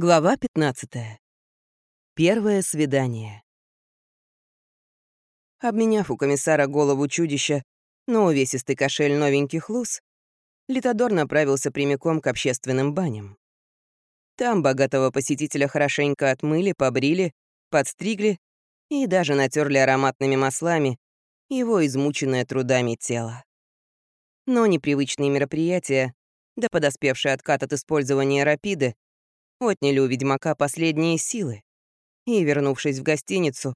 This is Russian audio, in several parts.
Глава 15. Первое свидание. Обменяв у комиссара голову чудища на увесистый кошель новеньких луз, Литодор направился прямиком к общественным баням. Там богатого посетителя хорошенько отмыли, побрили, подстригли и даже натерли ароматными маслами его измученное трудами тело. Но непривычные мероприятия, да подоспевший откат от использования рапиды, отняли у ведьмака последние силы, и, вернувшись в гостиницу,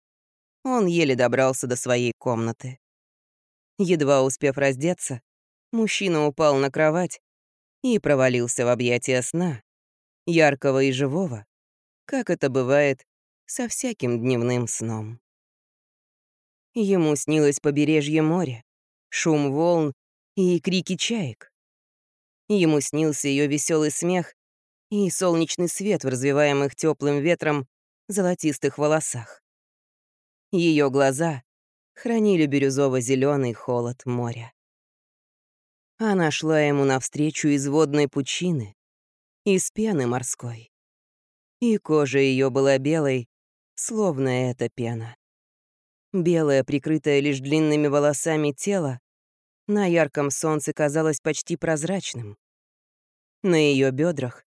он еле добрался до своей комнаты. Едва успев раздеться, мужчина упал на кровать и провалился в объятия сна, яркого и живого, как это бывает со всяким дневным сном. Ему снилось побережье моря, шум волн и крики чаек. Ему снился ее веселый смех и солнечный свет в развиваемых теплым ветром золотистых волосах. Ее глаза хранили бирюзово-зеленый холод моря. Она шла ему навстречу из водной пучины, из пены морской. И кожа ее была белой, словно эта пена. Белое, прикрытое лишь длинными волосами тело, на ярком солнце казалось почти прозрачным. На ее бедрах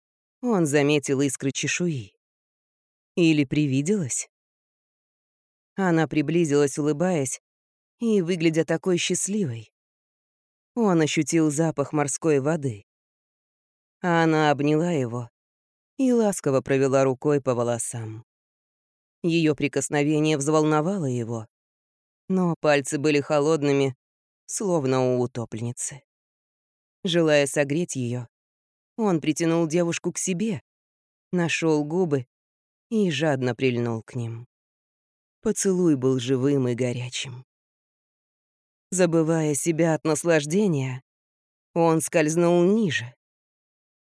он заметил искры чешуи. Или привиделось? Она приблизилась, улыбаясь, и выглядя такой счастливой. Он ощутил запах морской воды. Она обняла его и ласково провела рукой по волосам. Ее прикосновение взволновало его, но пальцы были холодными, словно у утопленницы. Желая согреть ее, он притянул девушку к себе, нашел губы и жадно прильнул к ним. Поцелуй был живым и горячим. Забывая себя от наслаждения, он скользнул ниже.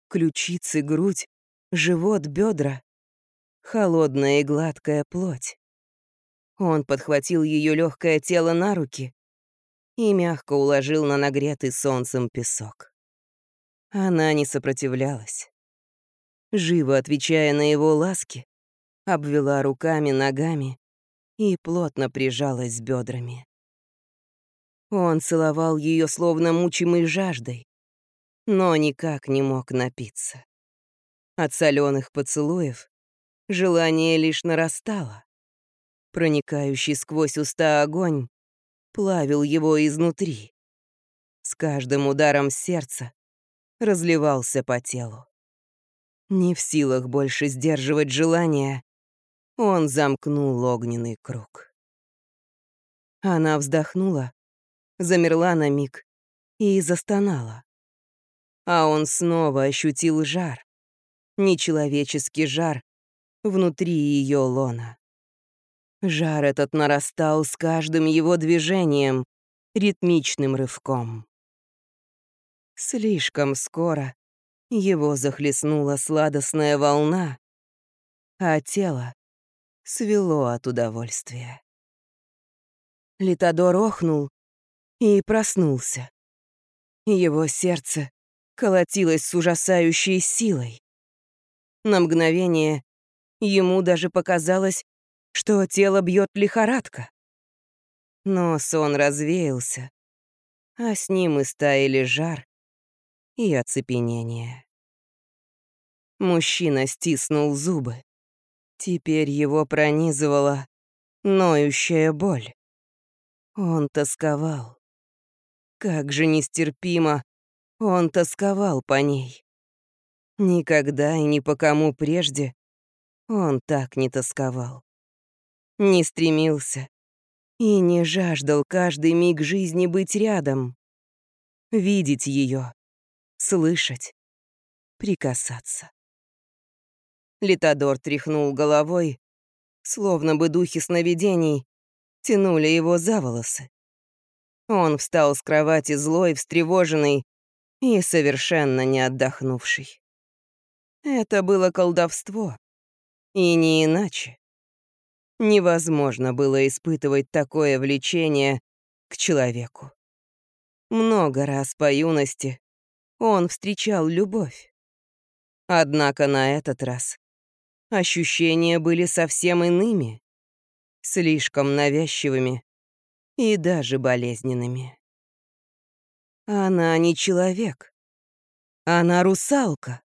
Ключицы, грудь, живот, бедра, холодная и гладкая плоть. Он подхватил ее легкое тело на руки и мягко уложил на нагретый солнцем песок. Она не сопротивлялась. Живо отвечая на его ласки, обвела руками, ногами и плотно прижалась с бедрами. Он целовал ее словно мучимой жаждой, но никак не мог напиться. От соленых поцелуев желание лишь нарастало. Проникающий сквозь уста огонь плавил его изнутри. С каждым ударом сердца разливался по телу. Не в силах больше сдерживать желание, он замкнул огненный круг. Она вздохнула, замерла на миг и застонала. А он снова ощутил жар, нечеловеческий жар внутри ее лона. Жар этот нарастал с каждым его движением, ритмичным рывком. Слишком скоро его захлестнула сладостная волна, а тело свело от удовольствия. Литодор охнул и проснулся. Его сердце колотилось с ужасающей силой. На мгновение ему даже показалось, что тело бьет лихорадка. Но сон развеялся, а с ним и стаяли жар и оцепенение. Мужчина стиснул зубы. Теперь его пронизывала ноющая боль. Он тосковал. Как же нестерпимо он тосковал по ней. Никогда и ни по кому прежде он так не тосковал. Не стремился и не жаждал каждый миг жизни быть рядом, видеть ее, слышать, прикасаться. Литодор тряхнул головой, словно бы духи сновидений тянули его за волосы. Он встал с кровати злой, встревоженный и совершенно не отдохнувший. Это было колдовство, и не иначе. Невозможно было испытывать такое влечение к человеку. Много раз по юности он встречал любовь. Однако на этот раз ощущения были совсем иными, слишком навязчивыми и даже болезненными. Она не человек. Она русалка.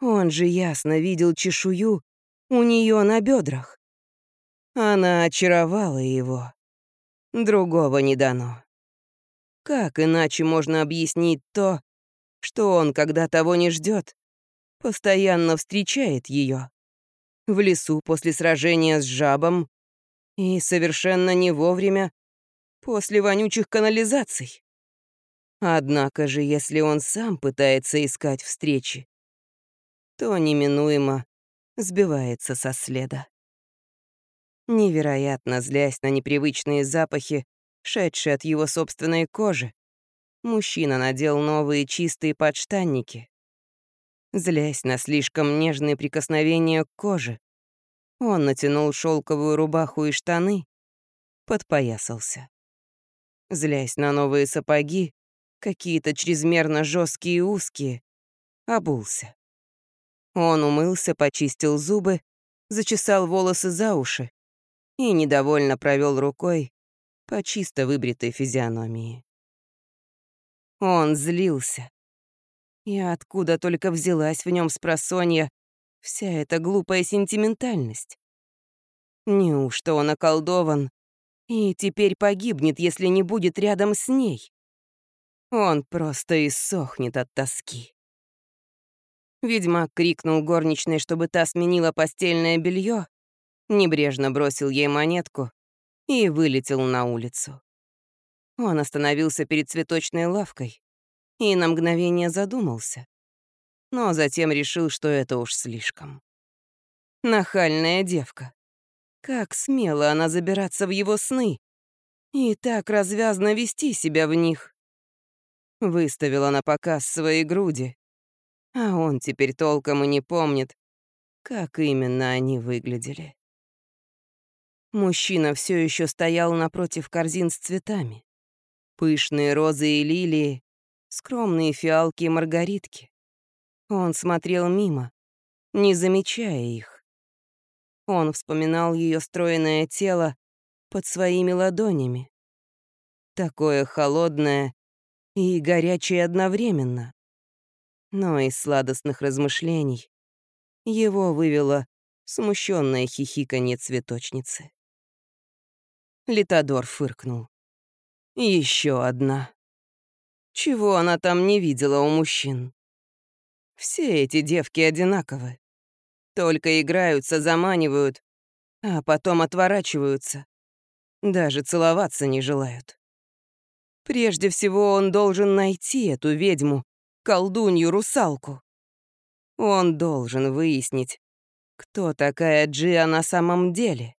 Он же ясно видел чешую у нее на бедрах. Она очаровала его. Другого не дано. Как иначе можно объяснить то, что он, когда того не ждет, постоянно встречает ее в лесу после сражения с жабом и совершенно не вовремя после вонючих канализаций? Однако же, если он сам пытается искать встречи, то неминуемо сбивается со следа. Невероятно злясь на непривычные запахи, шедшие от его собственной кожи, мужчина надел новые чистые подштанники. Злясь на слишком нежные прикосновения к коже, он натянул шелковую рубаху и штаны, подпоясался. Злясь на новые сапоги, какие-то чрезмерно жесткие и узкие, обулся. Он умылся, почистил зубы, зачесал волосы за уши и недовольно провел рукой по чисто выбритой физиономии. Он злился. И откуда только взялась в нем спросонья вся эта глупая сентиментальность? Неужто он околдован и теперь погибнет, если не будет рядом с ней? Он просто иссохнет от тоски. Ведьмак крикнул горничной, чтобы та сменила постельное белье, небрежно бросил ей монетку и вылетел на улицу. Он остановился перед цветочной лавкой и на мгновение задумался, но затем решил, что это уж слишком. Нахальная девка. Как смело она забираться в его сны и так развязно вести себя в них. Выставила на показ свои груди, а он теперь толком и не помнит, как именно они выглядели. Мужчина все еще стоял напротив корзин с цветами. Пышные розы и лилии, скромные фиалки и маргаритки. Он смотрел мимо, не замечая их. Он вспоминал ее стройное тело под своими ладонями. Такое холодное и горячее одновременно. Но из сладостных размышлений его вывело смущенное хихиканье цветочницы. Литодор фыркнул. Еще одна. Чего она там не видела у мужчин? Все эти девки одинаковы. Только играются, заманивают, а потом отворачиваются. Даже целоваться не желают. Прежде всего он должен найти эту ведьму, колдунью-русалку. Он должен выяснить, кто такая Джиа на самом деле.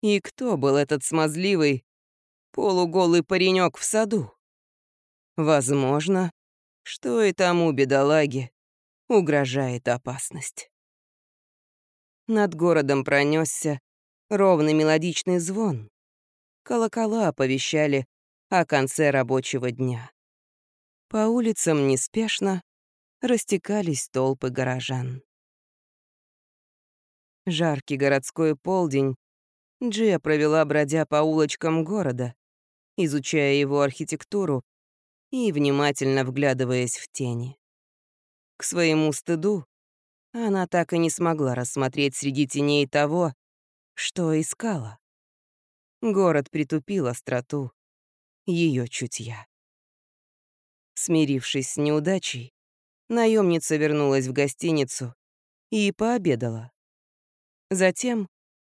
И кто был этот смазливый, полуголый паренек в саду? Возможно, что и тому бедолаге угрожает опасность. Над городом пронесся ровный мелодичный звон. Колокола оповещали о конце рабочего дня. По улицам неспешно растекались толпы горожан. Жаркий городской полдень Джия провела, бродя по улочкам города, изучая его архитектуру и внимательно вглядываясь в тени. К своему стыду она так и не смогла рассмотреть среди теней того, что искала. Город притупил остроту ее чутья. Смирившись с неудачей, наемница вернулась в гостиницу и пообедала. Затем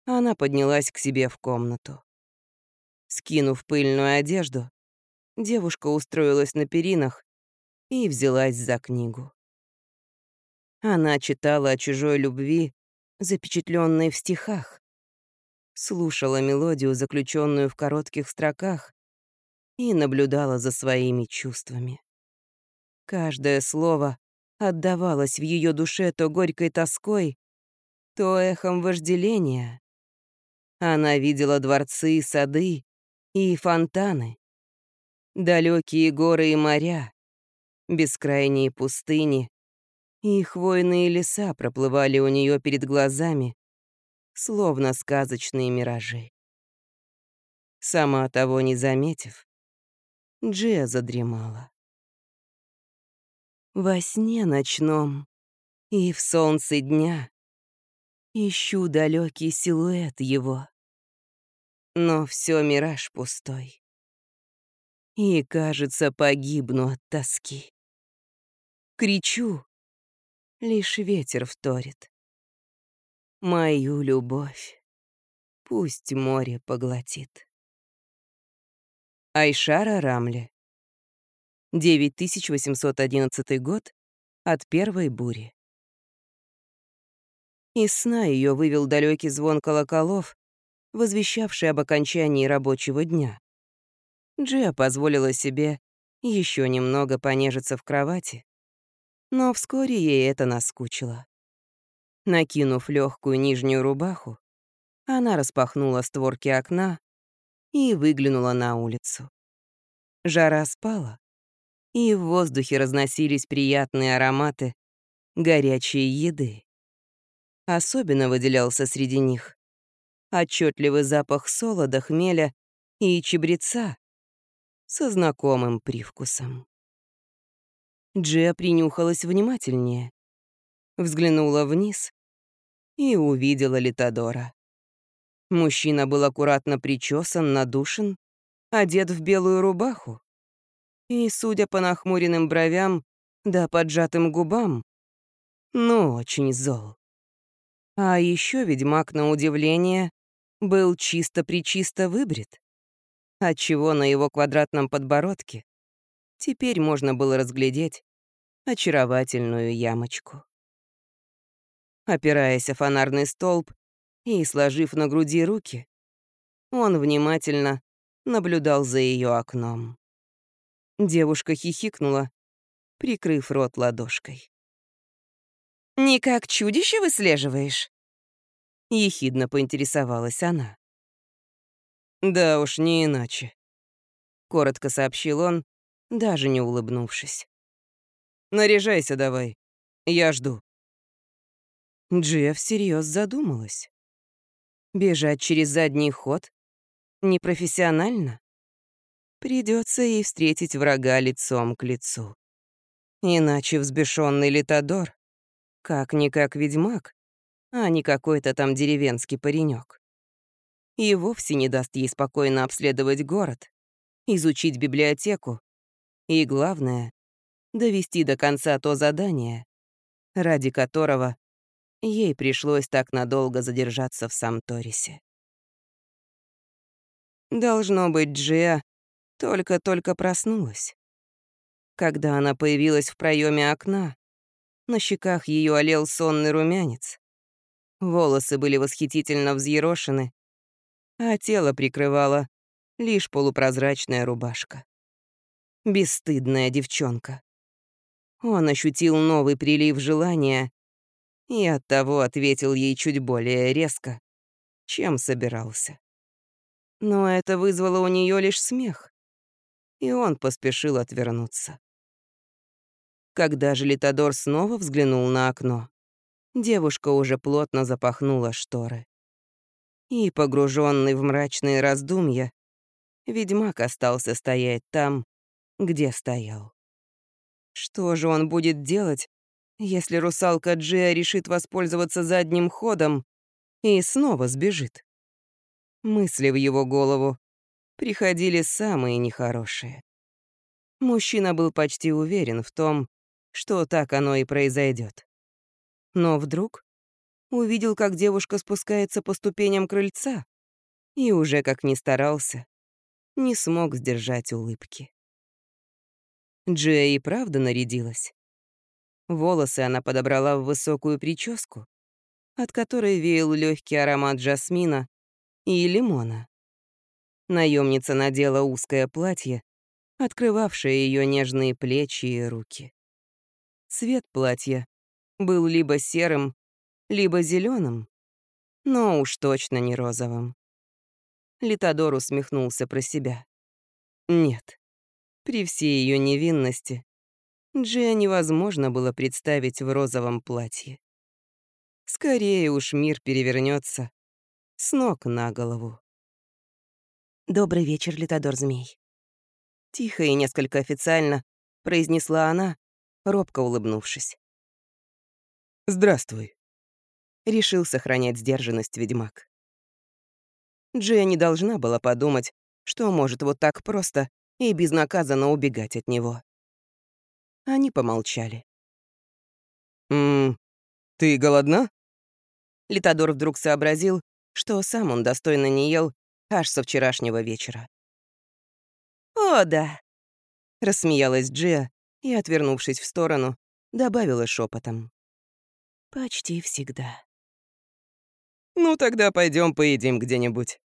она поднялась к себе в комнату. Скинув пыльную одежду, девушка устроилась на перинах и взялась за книгу. Она читала о чужой любви, запечатленной в стихах, слушала мелодию, заключенную в коротких строках, и наблюдала за своими чувствами. Каждое слово отдавалось в ее душе то горькой тоской, то эхом вожделения. Она видела дворцы, сады и фонтаны, далекие горы и моря, бескрайние пустыни и хвойные леса проплывали у нее перед глазами, словно сказочные миражи. Сама того не заметив, Джия задремала. Во сне ночном и в солнце дня ищу далекий силуэт его. Но все мираж пустой. И, кажется, погибну от тоски. Кричу, лишь ветер вторит. Мою любовь пусть море поглотит. Айшара Рамли 9811 год от первой бури. Из сна ее вывел далекий звон колоколов, возвещавший об окончании рабочего дня. Джия позволила себе еще немного понежиться в кровати, но вскоре ей это наскучило. Накинув легкую нижнюю рубаху, она распахнула створки окна и выглянула на улицу. Жара спала, и в воздухе разносились приятные ароматы горячей еды. Особенно выделялся среди них отчетливый запах солода, хмеля и чебреца со знакомым привкусом. Джия принюхалась внимательнее, взглянула вниз и увидела Литодора. Мужчина был аккуратно причесан, надушен, одет в белую рубаху. И, судя по нахмуренным бровям да поджатым губам, ну, очень зол. А еще ведьмак, на удивление, был чисто-причисто выбрит, отчего на его квадратном подбородке теперь можно было разглядеть очаровательную ямочку. Опираясь о фонарный столб и сложив на груди руки, он внимательно наблюдал за ее окном. Девушка хихикнула, прикрыв рот ладошкой. «Не как чудище выслеживаешь?» Ехидно поинтересовалась она. «Да уж, не иначе», — коротко сообщил он, даже не улыбнувшись. «Наряжайся давай, я жду». Джия всерьез задумалась. Бежать через задний ход? Непрофессионально? Придется ей встретить врага лицом к лицу. Иначе взбешенный Литодор, как-никак ведьмак, а не какой-то там деревенский паренек. И вовсе не даст ей спокойно обследовать город, изучить библиотеку и, главное, довести до конца то задание, ради которого ей пришлось так надолго задержаться в Самторисе. Должно быть, Джиа только-только проснулась. Когда она появилась в проеме окна, на щеках ее олел сонный румянец. Волосы были восхитительно взъерошены, а тело прикрывала лишь полупрозрачная рубашка. Бесстыдная девчонка. Он ощутил новый прилив желания и оттого ответил ей чуть более резко, чем собирался. Но это вызвало у нее лишь смех, и он поспешил отвернуться. Когда же Литодор снова взглянул на окно, девушка уже плотно запахнула шторы. И, погруженный в мрачные раздумья, ведьмак остался стоять там, где стоял. Что же он будет делать, если русалка Джиа решит воспользоваться задним ходом и снова сбежит. Мысли в его голову приходили самые нехорошие. Мужчина был почти уверен в том, что так оно и произойдет. Но вдруг увидел, как девушка спускается по ступеням крыльца, и уже как ни старался, не смог сдержать улыбки. Джия и правда нарядилась. Волосы она подобрала в высокую прическу, от которой веял легкий аромат жасмина и лимона. Наемница надела узкое платье, открывавшее ее нежные плечи и руки. Цвет платья был либо серым, либо зеленым, но уж точно не розовым. Литодор усмехнулся про себя. Нет, при всей ее невинности Джия невозможно было представить в розовом платье. Скорее уж мир перевернется с ног на голову. «Добрый вечер, Литодор-змей». Тихо и несколько официально произнесла она, робко улыбнувшись. «Здравствуй», — решил сохранять сдержанность ведьмак. Джия не должна была подумать, что может вот так просто и безнаказанно убегать от него. Они помолчали. «Ммм, ты голодна?» Литодор вдруг сообразил, что сам он достойно не ел аж со вчерашнего вечера. «О, да!» — рассмеялась Джия и, отвернувшись в сторону, добавила шепотом. «Почти всегда». «Ну, тогда пойдем поедим где-нибудь».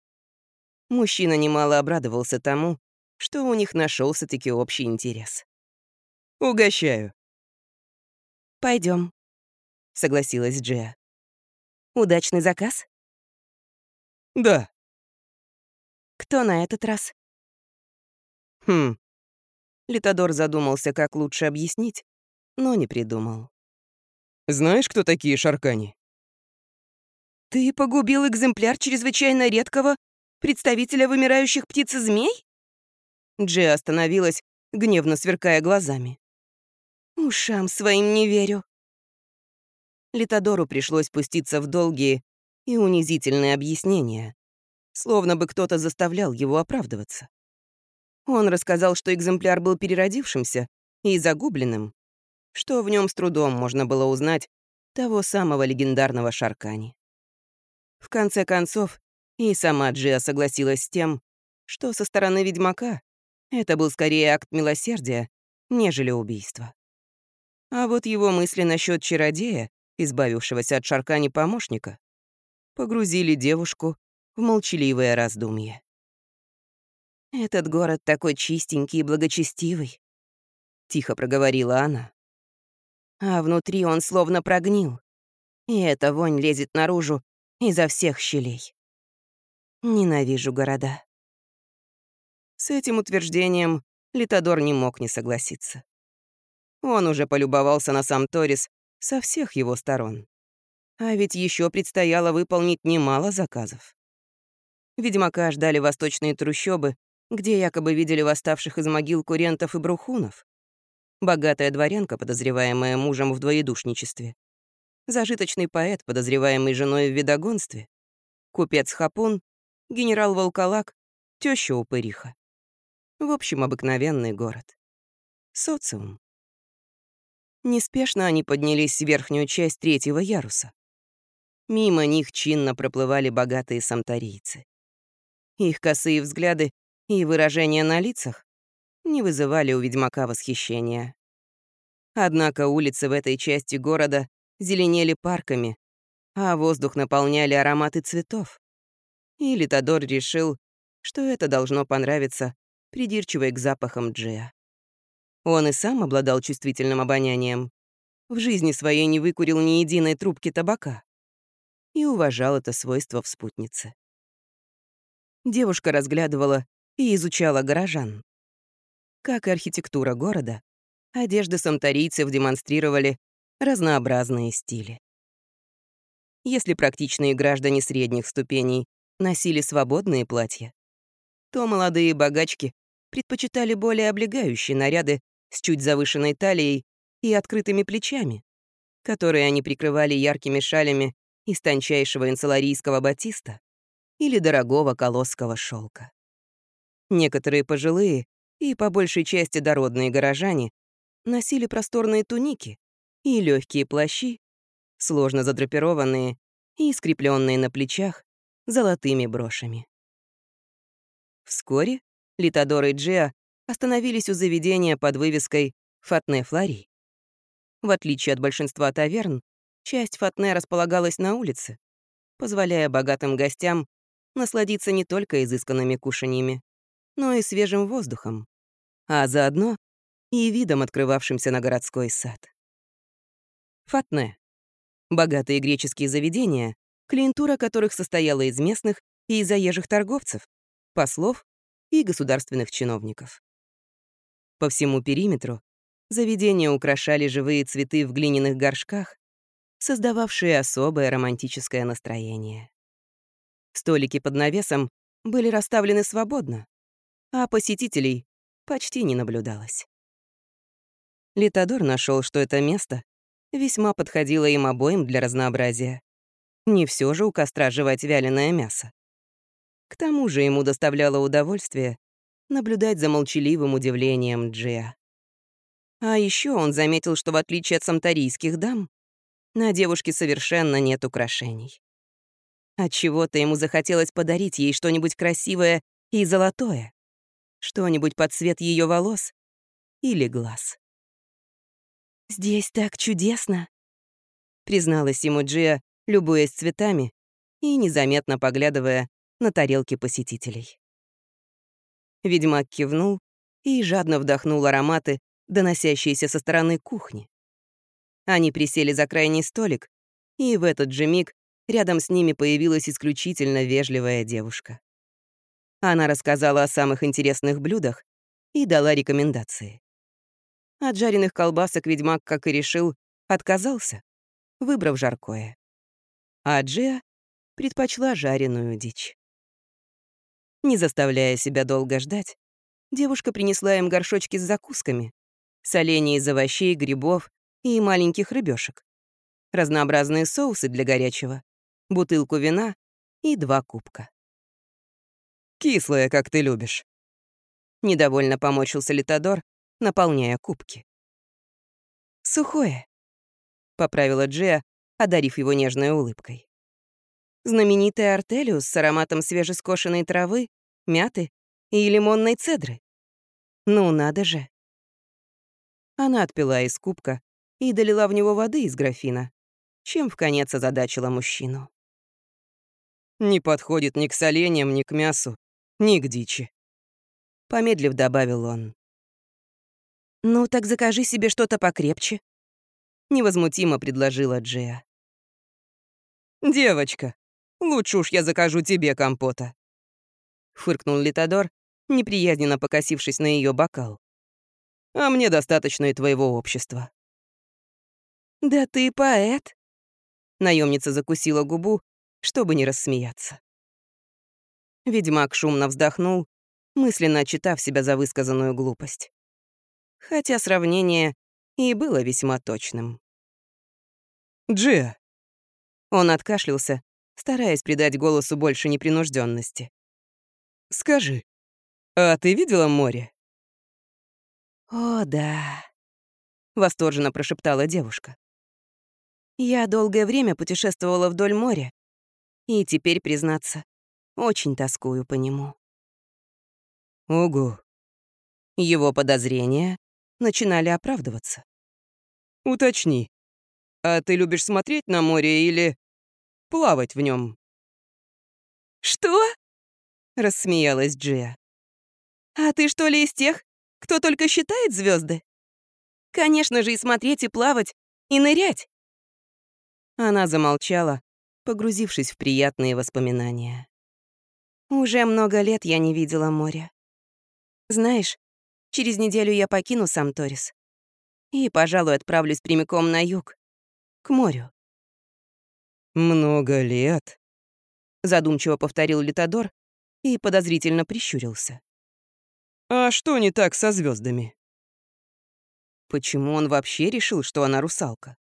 Мужчина немало обрадовался тому, что у них нашелся таки общий интерес. «Угощаю». Пойдем, согласилась Джия. «Удачный заказ?» «Да». «Кто на этот раз?» «Хм». Литодор задумался, как лучше объяснить, но не придумал. «Знаешь, кто такие шаркани?» «Ты погубил экземпляр чрезвычайно редкого представителя вымирающих птиц и змей?» Джи остановилась, гневно сверкая глазами. «Ушам своим не верю». Литодору пришлось пуститься в долгие и унизительные объяснения, словно бы кто-то заставлял его оправдываться. Он рассказал, что экземпляр был переродившимся и загубленным, что в нем с трудом можно было узнать того самого легендарного Шаркани. В конце концов, и сама Джиа согласилась с тем, что со стороны ведьмака это был скорее акт милосердия, нежели убийство. А вот его мысли насчет чародея, избавившегося от Шаркани помощника, погрузили девушку в молчаливое раздумье. «Этот город такой чистенький и благочестивый», — тихо проговорила она. «А внутри он словно прогнил, и эта вонь лезет наружу изо всех щелей. Ненавижу города». С этим утверждением Литодор не мог не согласиться. Он уже полюбовался на сам Торис со всех его сторон. А ведь еще предстояло выполнить немало заказов. Ведьмака ждали восточные трущобы, где якобы видели восставших из могил курентов и брухунов. Богатая дворянка, подозреваемая мужем в двоедушничестве. Зажиточный поэт, подозреваемый женой в видогонстве. Купец Хапун, генерал Волколак, теща Упыриха. В общем, обыкновенный город. Социум. Неспешно они поднялись в верхнюю часть третьего яруса. Мимо них чинно проплывали богатые самтарийцы. Их косые взгляды и выражения на лицах не вызывали у ведьмака восхищения. Однако улицы в этой части города зеленели парками, а воздух наполняли ароматы цветов. И Литодор решил, что это должно понравиться придирчивой к запахам Джиа. Он и сам обладал чувствительным обонянием. В жизни своей не выкурил ни единой трубки табака и уважал это свойство в спутнице. Девушка разглядывала и изучала горожан. Как и архитектура города, одежды самтарийцев демонстрировали разнообразные стили. Если практичные граждане средних ступеней носили свободные платья, то молодые богачки предпочитали более облегающие наряды с чуть завышенной талией и открытыми плечами, которые они прикрывали яркими шалями из тончайшего инсаларийского батиста или дорогого колосского шелка. Некоторые пожилые и, по большей части, дородные горожане носили просторные туники и легкие плащи, сложно задрапированные и скрепленные на плечах золотыми брошами. Вскоре Литодор и Джиа остановились у заведения под вывеской «Фатне Флори». В отличие от большинства таверн, часть Фатне располагалась на улице, позволяя богатым гостям насладиться не только изысканными кушаньями, но и свежим воздухом, а заодно и видом, открывавшимся на городской сад. Фатне — богатые греческие заведения, клиентура которых состояла из местных и заезжих торговцев, послов и государственных чиновников. По всему периметру Заведение украшали живые цветы в глиняных горшках, создававшие особое романтическое настроение. Столики под навесом были расставлены свободно, а посетителей почти не наблюдалось. Литодор нашел, что это место весьма подходило им обоим для разнообразия. Не все же у костра жевать вяленое мясо. К тому же ему доставляло удовольствие наблюдать за молчаливым удивлением Джиа. А еще он заметил, что в отличие от самтарийских дам, на девушке совершенно нет украшений. Отчего-то ему захотелось подарить ей что-нибудь красивое и золотое, что-нибудь под цвет ее волос или глаз. «Здесь так чудесно», — призналась ему Джия, любуясь цветами и незаметно поглядывая на тарелки посетителей. Ведьмак кивнул и жадно вдохнул ароматы, доносящиеся со стороны кухни. Они присели за крайний столик, и в этот же миг рядом с ними появилась исключительно вежливая девушка. Она рассказала о самых интересных блюдах и дала рекомендации. От жареных колбасок ведьмак, как и решил, отказался, выбрав жаркое. А Джиа предпочла жареную дичь. Не заставляя себя долго ждать, девушка принесла им горшочки с закусками, соленья из овощей, грибов и маленьких рыбешек, разнообразные соусы для горячего, бутылку вина и два кубка. «Кислое, как ты любишь», — недовольно помочился Литодор, наполняя кубки. «Сухое», — поправила Джия, одарив его нежной улыбкой. Знаменитый артелиус с ароматом свежескошенной травы, мяты и лимонной цедры. Ну, надо же. Она отпила из кубка и долила в него воды из графина, чем в конец озадачила мужчину. «Не подходит ни к соленьям, ни к мясу, ни к дичи», — помедлив добавил он. «Ну, так закажи себе что-то покрепче», — невозмутимо предложила Джея. «Девочка, лучше уж я закажу тебе компота», — фыркнул Литодор, неприязненно покосившись на ее бокал. «А мне достаточно и твоего общества». «Да ты поэт», — наемница закусила губу, чтобы не рассмеяться. Ведьмак шумно вздохнул, мысленно отчитав себя за высказанную глупость. Хотя сравнение и было весьма точным. «Джия!» Он откашлялся, стараясь придать голосу больше непринужденности. «Скажи, а ты видела море?» «О, да», — восторженно прошептала девушка. «Я долгое время путешествовала вдоль моря, и теперь, признаться, очень тоскую по нему». «Ого». Его подозрения начинали оправдываться. «Уточни, а ты любишь смотреть на море или плавать в нем? «Что?» — рассмеялась Джия. «А ты что ли из тех, кто только считает звезды? Конечно же, и смотреть, и плавать, и нырять!» Она замолчала, погрузившись в приятные воспоминания. «Уже много лет я не видела моря. Знаешь, через неделю я покину сам Торис и, пожалуй, отправлюсь прямиком на юг, к морю». «Много лет», — задумчиво повторил Литодор и подозрительно прищурился. «А что не так со звездами? Почему он вообще решил, что она русалка?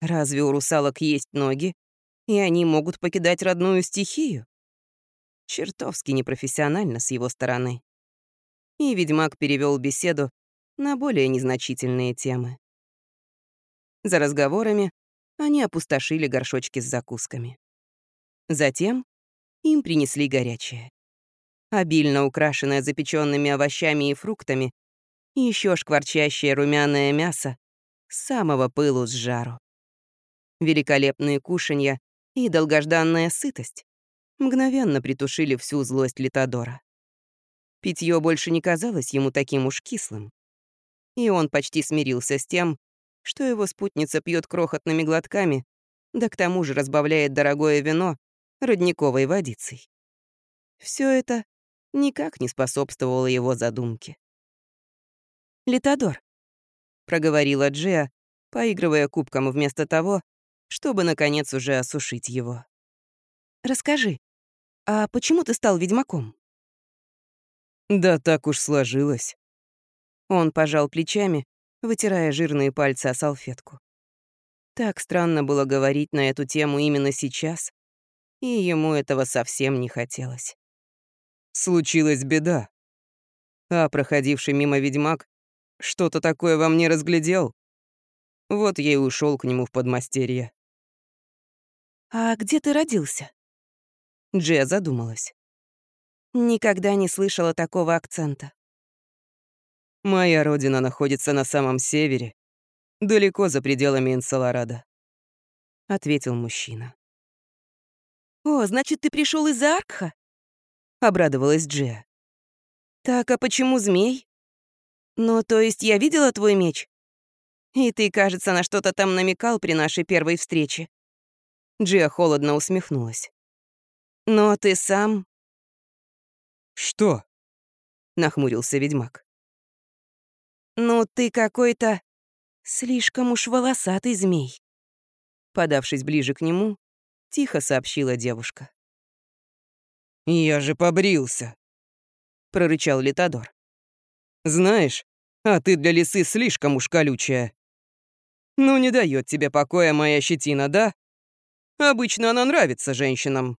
Разве у русалок есть ноги, и они могут покидать родную стихию? Чертовски непрофессионально с его стороны. И ведьмак перевел беседу на более незначительные темы. За разговорами они опустошили горшочки с закусками. Затем им принесли горячее. Обильно украшенное запеченными овощами и фруктами, еще шкварчащее румяное мясо с самого пылу с жару. Великолепные кушанья и долгожданная сытость мгновенно притушили всю злость Литодора. Питье больше не казалось ему таким уж кислым. И он почти смирился с тем, что его спутница пьет крохотными глотками, да к тому же разбавляет дорогое вино родниковой водицей. Все это никак не способствовало его задумке. «Литодор, проговорила Джиа, поигрывая кубком вместо того, чтобы, наконец, уже осушить его. «Расскажи, а почему ты стал ведьмаком?» «Да так уж сложилось». Он пожал плечами, вытирая жирные пальцы о салфетку. Так странно было говорить на эту тему именно сейчас, и ему этого совсем не хотелось. Случилась беда. А проходивший мимо ведьмак что-то такое во мне разглядел. Вот я и ушел к нему в подмастерье. «А где ты родился?» Джия задумалась. Никогда не слышала такого акцента. Моя родина находится на самом севере, далеко за пределами Инсаларада, ответил мужчина. О, значит, ты пришел из Аркха? обрадовалась Джия. Так, а почему змей? Ну, то есть я видела твой меч? И ты, кажется, на что-то там намекал при нашей первой встрече. Джия холодно усмехнулась. Но ты сам... Что? Нахмурился ведьмак. Ну, ты какой-то слишком уж волосатый змей. Подавшись ближе к нему, тихо сообщила девушка. «Я же побрился», — прорычал Литодор. «Знаешь, а ты для лисы слишком уж колючая. Ну, не дает тебе покоя моя щетина, да? Обычно она нравится женщинам».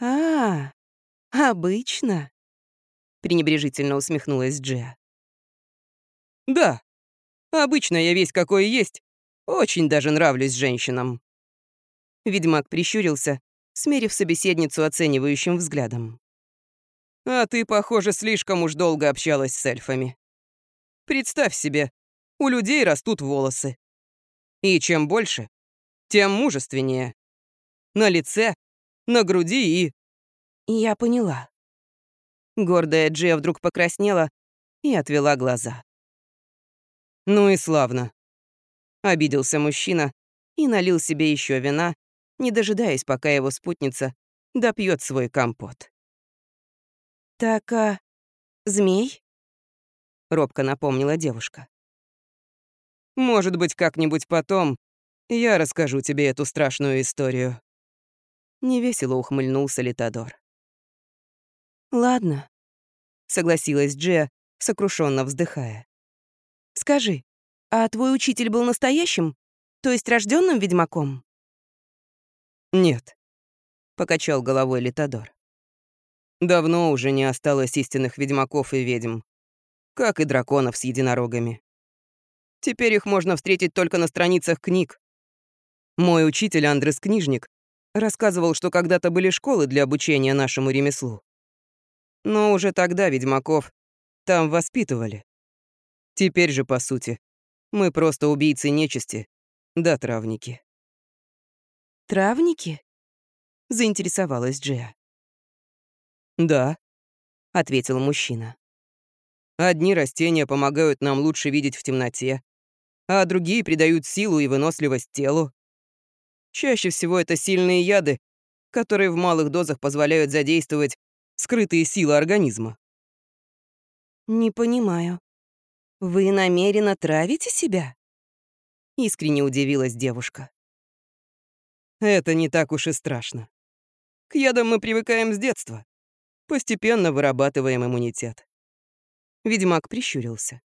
«А, обычно?» — пренебрежительно усмехнулась Джия. «Да, обычно я весь какой есть, очень даже нравлюсь женщинам». Ведьмак прищурился, смерив собеседницу оценивающим взглядом. «А ты, похоже, слишком уж долго общалась с эльфами. Представь себе, у людей растут волосы. И чем больше, тем мужественнее. На лице, на груди и...» «Я поняла». Гордая Джия вдруг покраснела и отвела глаза. «Ну и славно», — обиделся мужчина и налил себе еще вина, не дожидаясь, пока его спутница допьет свой компот. «Так, а змей?» — робко напомнила девушка. «Может быть, как-нибудь потом я расскажу тебе эту страшную историю». Невесело ухмыльнулся Литодор. «Ладно», — согласилась Джия, сокрушенно вздыхая. «Скажи, а твой учитель был настоящим, то есть рожденным ведьмаком?» «Нет», — покачал головой Литодор. «Давно уже не осталось истинных ведьмаков и ведьм, как и драконов с единорогами. Теперь их можно встретить только на страницах книг. Мой учитель Андрес Книжник рассказывал, что когда-то были школы для обучения нашему ремеслу. Но уже тогда ведьмаков там воспитывали. Теперь же, по сути, мы просто убийцы нечисти, да травники. «Травники?» — заинтересовалась Джия. «Да», — ответил мужчина. «Одни растения помогают нам лучше видеть в темноте, а другие придают силу и выносливость телу. Чаще всего это сильные яды, которые в малых дозах позволяют задействовать скрытые силы организма». «Не понимаю. Вы намеренно травите себя?» Искренне удивилась девушка. Это не так уж и страшно. К ядам мы привыкаем с детства. Постепенно вырабатываем иммунитет. Ведьмак прищурился.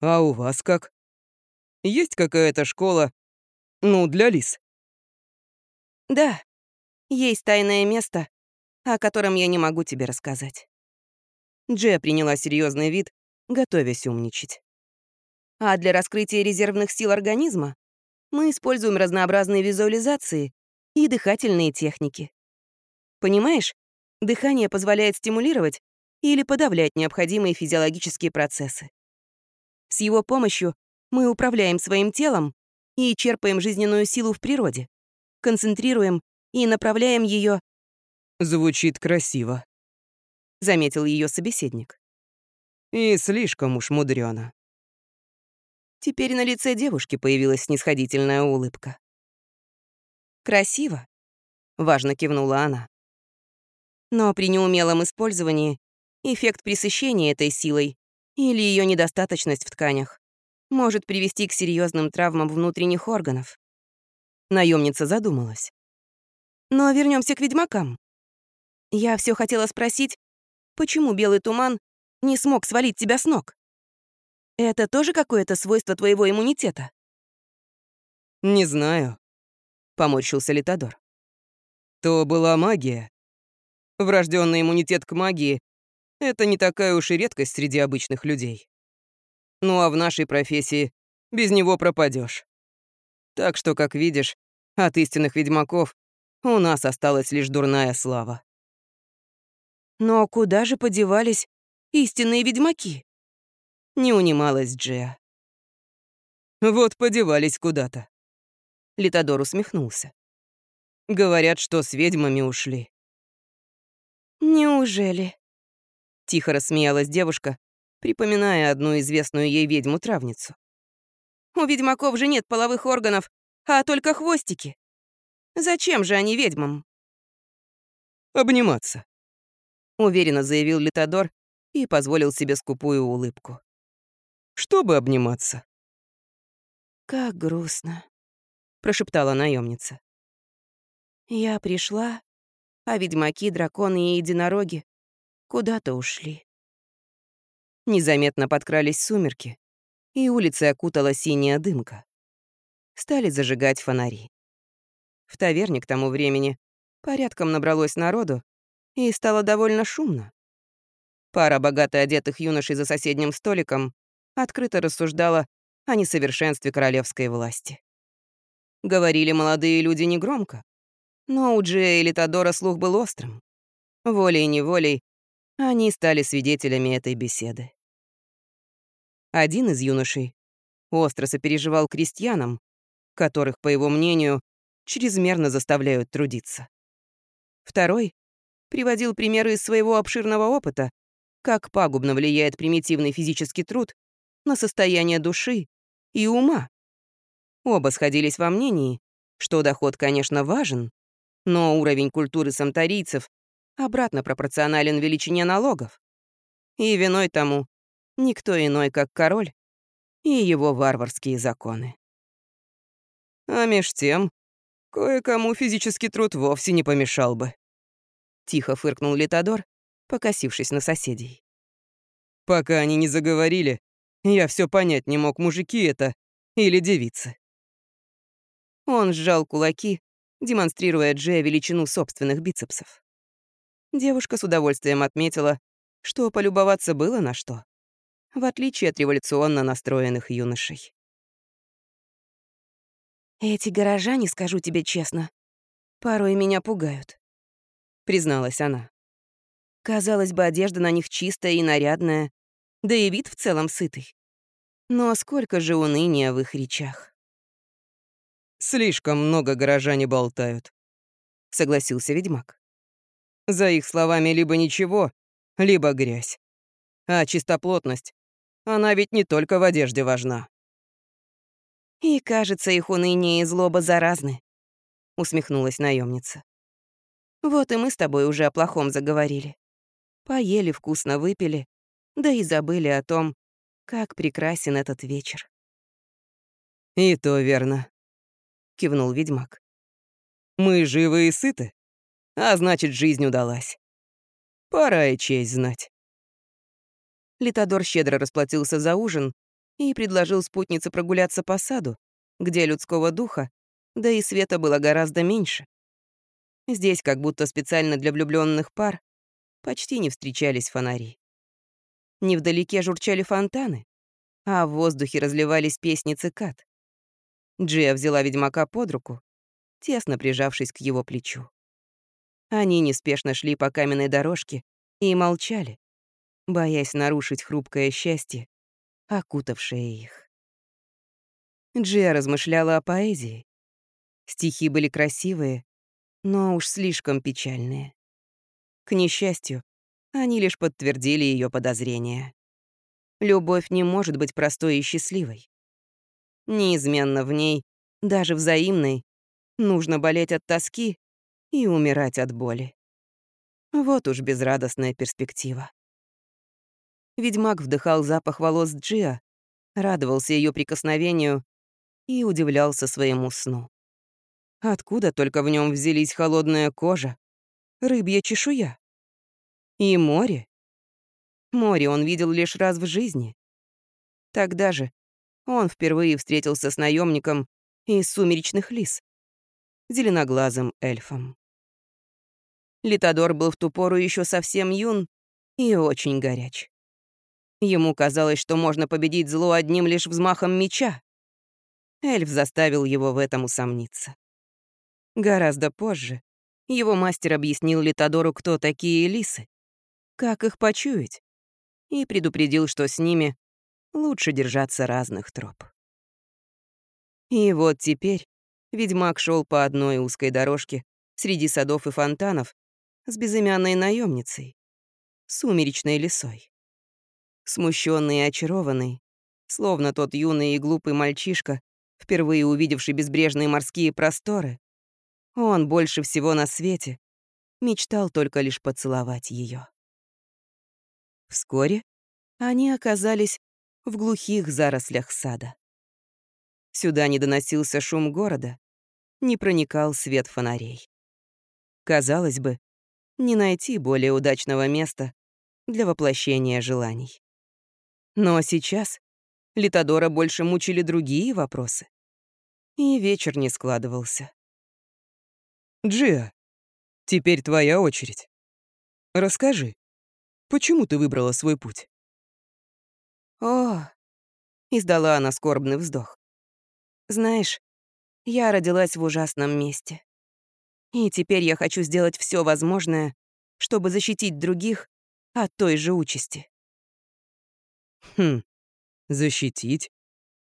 А у вас как? Есть какая-то школа, ну, для лис? Да, есть тайное место, о котором я не могу тебе рассказать. Джия приняла серьезный вид, готовясь умничать. А для раскрытия резервных сил организма мы используем разнообразные визуализации и дыхательные техники. Понимаешь, дыхание позволяет стимулировать или подавлять необходимые физиологические процессы. С его помощью мы управляем своим телом и черпаем жизненную силу в природе, концентрируем и направляем ее. Звучит красиво, заметил ее собеседник. И слишком уж мудрено. Теперь на лице девушки появилась снисходительная улыбка. «Красиво», — важно кивнула она. «Но при неумелом использовании эффект пресыщения этой силой или ее недостаточность в тканях может привести к серьезным травмам внутренних органов. Наемница задумалась. Но вернемся к ведьмакам. Я все хотела спросить, почему белый туман не смог свалить тебя с ног? Это тоже какое-то свойство твоего иммунитета? Не знаю, поморщился Литодор. То была магия. Врожденный иммунитет к магии — это не такая уж и редкость среди обычных людей. Ну а в нашей профессии без него пропадешь. Так что, как видишь, от истинных ведьмаков у нас осталась лишь дурная слава. Но куда же подевались истинные ведьмаки? Не унималась Джея. Вот подевались куда-то. Литодор усмехнулся. Говорят, что с ведьмами ушли. Неужели? Тихо рассмеялась девушка, припоминая одну известную ей ведьму-травницу. У ведьмаков же нет половых органов, а только хвостики. Зачем же они ведьмам? Обниматься. Уверенно заявил Литодор и позволил себе скупую улыбку. Чтобы обниматься. Как грустно, прошептала наемница. Я пришла, а ведьмаки, драконы и единороги куда-то ушли. Незаметно подкрались сумерки, и улицы окутала синяя дымка. Стали зажигать фонари. В таверне к тому времени порядком набралось народу, и стало довольно шумно. Пара богато одетых юношей за соседним столиком открыто рассуждала о несовершенстве королевской власти. Говорили молодые люди негромко, но у Джея и Литодора слух был острым. Волей-неволей они стали свидетелями этой беседы. Один из юношей остро сопереживал крестьянам, которых, по его мнению, чрезмерно заставляют трудиться. Второй приводил примеры из своего обширного опыта, как пагубно влияет примитивный физический труд на состояние души и ума. Оба сходились во мнении, что доход, конечно, важен, но уровень культуры самтарийцев обратно пропорционален величине налогов. И виной тому никто иной, как король и его варварские законы. А меж тем, кое-кому физический труд вовсе не помешал бы. Тихо фыркнул Литодор, покосившись на соседей. Пока они не заговорили, я все понять не мог, мужики это или девицы. Он сжал кулаки, демонстрируя Джея величину собственных бицепсов. Девушка с удовольствием отметила, что полюбоваться было на что, в отличие от революционно настроенных юношей. «Эти горожане, скажу тебе честно, порой меня пугают», — призналась она. Казалось бы, одежда на них чистая и нарядная, да и вид в целом сытый. Но сколько же уныния в их речах. «Слишком много горожане болтают», — согласился ведьмак. За их словами либо ничего, либо грязь. А чистоплотность, она ведь не только в одежде важна. «И, кажется, их уныние и злоба заразны», — усмехнулась наемница. «Вот и мы с тобой уже о плохом заговорили. Поели, вкусно выпили, да и забыли о том, как прекрасен этот вечер». «И то верно», — кивнул ведьмак. «Мы живы и сыты а значит, жизнь удалась. Пора и честь знать. Литодор щедро расплатился за ужин и предложил спутнице прогуляться по саду, где людского духа, да и света было гораздо меньше. Здесь, как будто специально для влюбленных пар, почти не встречались фонари. Невдалеке журчали фонтаны, а в воздухе разливались песни цикад. Джия взяла ведьмака под руку, тесно прижавшись к его плечу. Они неспешно шли по каменной дорожке и молчали, боясь нарушить хрупкое счастье, окутавшее их. Джия размышляла о поэзии. Стихи были красивые, но уж слишком печальные. К несчастью, они лишь подтвердили ее подозрения. Любовь не может быть простой и счастливой. Неизменно в ней, даже взаимной, нужно болеть от тоски и умирать от боли. Вот уж безрадостная перспектива. Ведьмак вдыхал запах волос Джиа, радовался ее прикосновению и удивлялся своему сну. Откуда только в нем взялись холодная кожа, рыбья чешуя и море? Море он видел лишь раз в жизни. Тогда же он впервые встретился с наемником из «Сумеречных лис», зеленоглазым эльфом. Литодор был в ту пору еще совсем юн и очень горяч. Ему казалось, что можно победить зло одним лишь взмахом меча. Эльф заставил его в этом усомниться. Гораздо позже его мастер объяснил Литодору, кто такие лисы, как их почуять, и предупредил, что с ними лучше держаться разных троп. И вот теперь ведьмак шел по одной узкой дорожке среди садов и фонтанов с безымянной наемницей, сумеречной лисой. Смущенный и очарованный, словно тот юный и глупый мальчишка, впервые увидевший безбрежные морские просторы, он больше всего на свете мечтал только лишь поцеловать ее. Вскоре они оказались в глухих зарослях сада. Сюда не доносился шум города, не проникал свет фонарей. Казалось бы, не найти более удачного места для воплощения желаний. Но сейчас Литодора больше мучили другие вопросы. И вечер не складывался. «Джиа, теперь твоя очередь. Расскажи, почему ты выбрала свой путь?» «О!» — издала она скорбный вздох. «Знаешь, я родилась в ужасном месте. И теперь я хочу сделать все возможное, чтобы защитить других от той же участи». «Хм, защитить,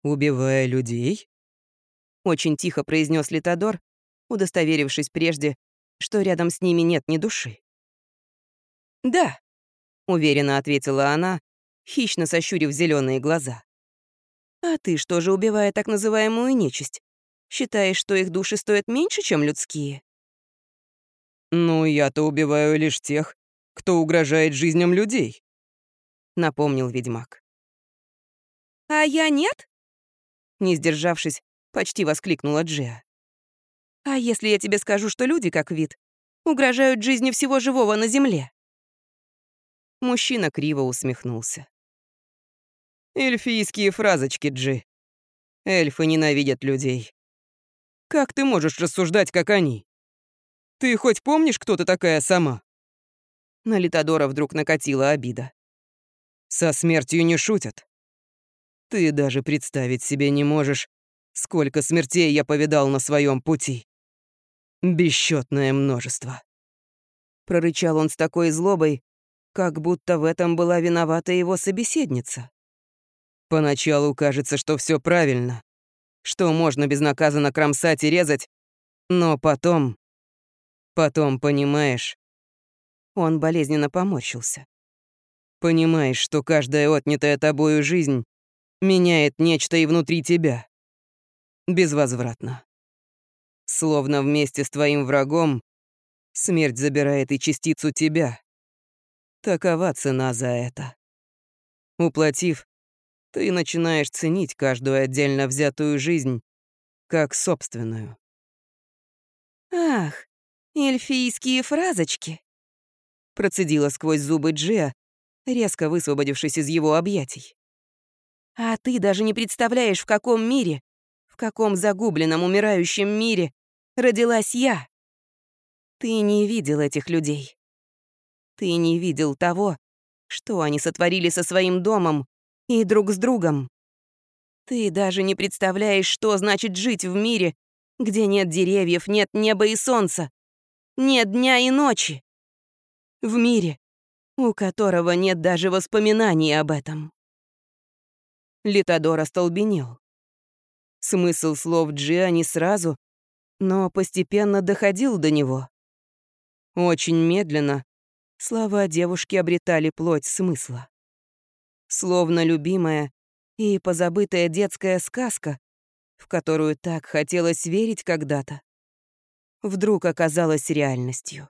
убивая людей?» Очень тихо произнес Литодор, удостоверившись прежде, что рядом с ними нет ни души. «Да», — уверенно ответила она, хищно сощурив зеленые глаза. «А ты что же, убивая так называемую нечисть, считаешь, что их души стоят меньше, чем людские?» «Ну, я-то убиваю лишь тех, кто угрожает жизням людей», — напомнил ведьмак. «А я нет?» Не сдержавшись, почти воскликнула Джиа. «А если я тебе скажу, что люди, как вид, угрожают жизни всего живого на Земле?» Мужчина криво усмехнулся. Эльфийские фразочки, Джи. Эльфы ненавидят людей. Как ты можешь рассуждать, как они? Ты хоть помнишь, кто ты такая сама?» На Литодора вдруг накатила обида. «Со смертью не шутят. Ты даже представить себе не можешь, сколько смертей я повидал на своем пути. Бесчетное множество». Прорычал он с такой злобой, как будто в этом была виновата его собеседница. Поначалу кажется, что все правильно, что можно безнаказанно кромсать и резать, но потом... Потом понимаешь... Он болезненно поморщился. Понимаешь, что каждая отнятая тобою жизнь меняет нечто и внутри тебя. Безвозвратно. Словно вместе с твоим врагом смерть забирает и частицу тебя. Такова цена за это. Уплатив, ты начинаешь ценить каждую отдельно взятую жизнь как собственную. «Ах, эльфийские фразочки!» Процедила сквозь зубы Джиа, резко высвободившись из его объятий. «А ты даже не представляешь, в каком мире, в каком загубленном умирающем мире родилась я. Ты не видел этих людей. Ты не видел того, что они сотворили со своим домом и друг с другом. Ты даже не представляешь, что значит жить в мире, где нет деревьев, нет неба и солнца, нет дня и ночи. В мире, у которого нет даже воспоминаний об этом. Литодор остолбенел. Смысл слов Джиа не сразу, но постепенно доходил до него. Очень медленно слова девушки обретали плоть смысла словно любимая и позабытая детская сказка, в которую так хотелось верить когда-то, вдруг оказалась реальностью.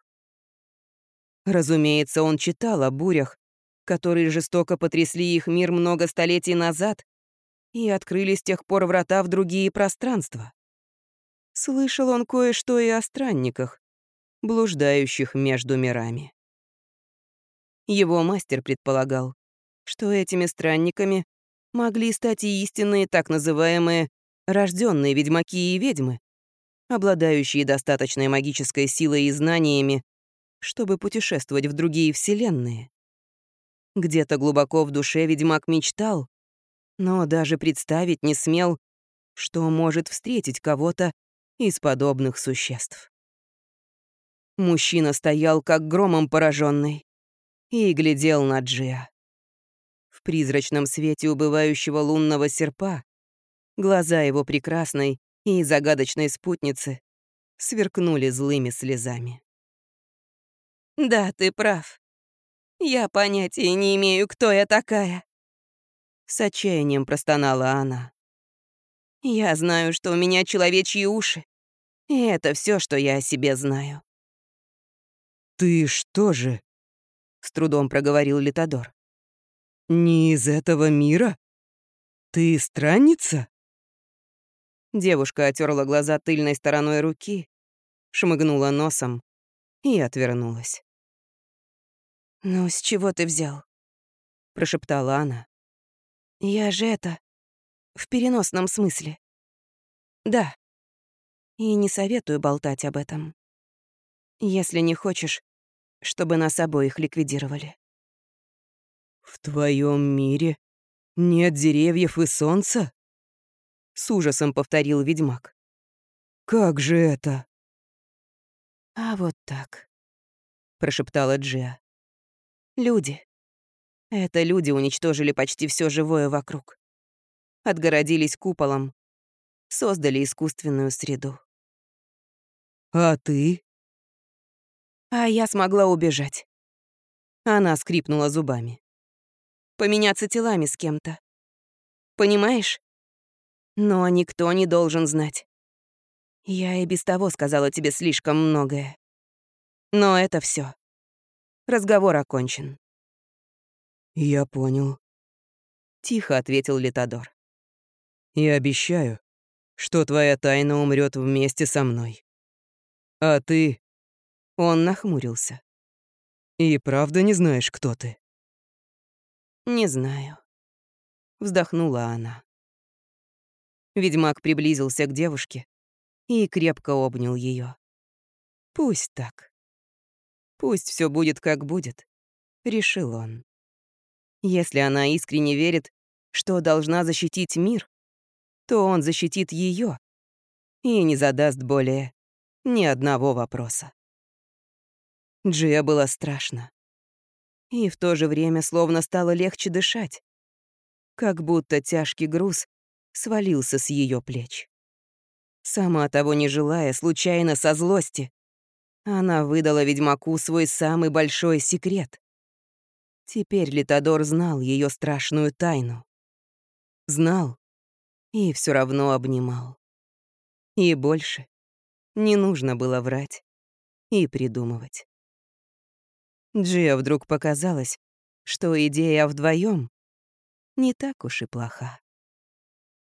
Разумеется, он читал о бурях, которые жестоко потрясли их мир много столетий назад, и открыли с тех пор врата в другие пространства. Слышал он кое-что и о странниках, блуждающих между мирами. Его мастер предполагал, что этими странниками могли стать и истинные так называемые рожденные ведьмаки и ведьмы, обладающие достаточной магической силой и знаниями, чтобы путешествовать в другие вселенные. Где-то глубоко в душе ведьмак мечтал, но даже представить не смел, что может встретить кого-то из подобных существ. Мужчина стоял как громом пораженный и глядел на Джиа. В призрачном свете убывающего лунного серпа глаза его прекрасной и загадочной спутницы сверкнули злыми слезами. «Да, ты прав. Я понятия не имею, кто я такая», — с отчаянием простонала она. «Я знаю, что у меня человечьи уши, и это все, что я о себе знаю». «Ты что же?» — с трудом проговорил Литодор. «Не из этого мира? Ты странница?» Девушка отерла глаза тыльной стороной руки, шмыгнула носом и отвернулась. «Ну, с чего ты взял?» — прошептала она. «Я же это... в переносном смысле. Да. И не советую болтать об этом. Если не хочешь, чтобы нас обоих ликвидировали. «В твоем мире нет деревьев и солнца?» С ужасом повторил ведьмак. «Как же это?» «А вот так», — прошептала Джиа. «Люди. Это люди уничтожили почти все живое вокруг. Отгородились куполом, создали искусственную среду. «А ты?» А я смогла убежать. Она скрипнула зубами. Поменяться телами с кем-то. Понимаешь? Но никто не должен знать. Я и без того сказала тебе слишком многое. Но это все. Разговор окончен. «Я понял», — тихо ответил Литодор. «Я обещаю, что твоя тайна умрет вместе со мной. А ты он нахмурился. «И правда не знаешь, кто ты?» «Не знаю», — вздохнула она. Ведьмак приблизился к девушке и крепко обнял ее. «Пусть так. Пусть все будет, как будет», — решил он. Если она искренне верит, что должна защитить мир, то он защитит ее и не задаст более ни одного вопроса. Джия было страшно. И в то же время словно стало легче дышать. Как будто тяжкий груз свалился с ее плеч. Сама того не желая, случайно со злости, она выдала ведьмаку свой самый большой секрет. Теперь Литодор знал ее страшную тайну. Знал и все равно обнимал. И больше не нужно было врать и придумывать. Джиа вдруг показалось, что идея вдвоем не так уж и плоха.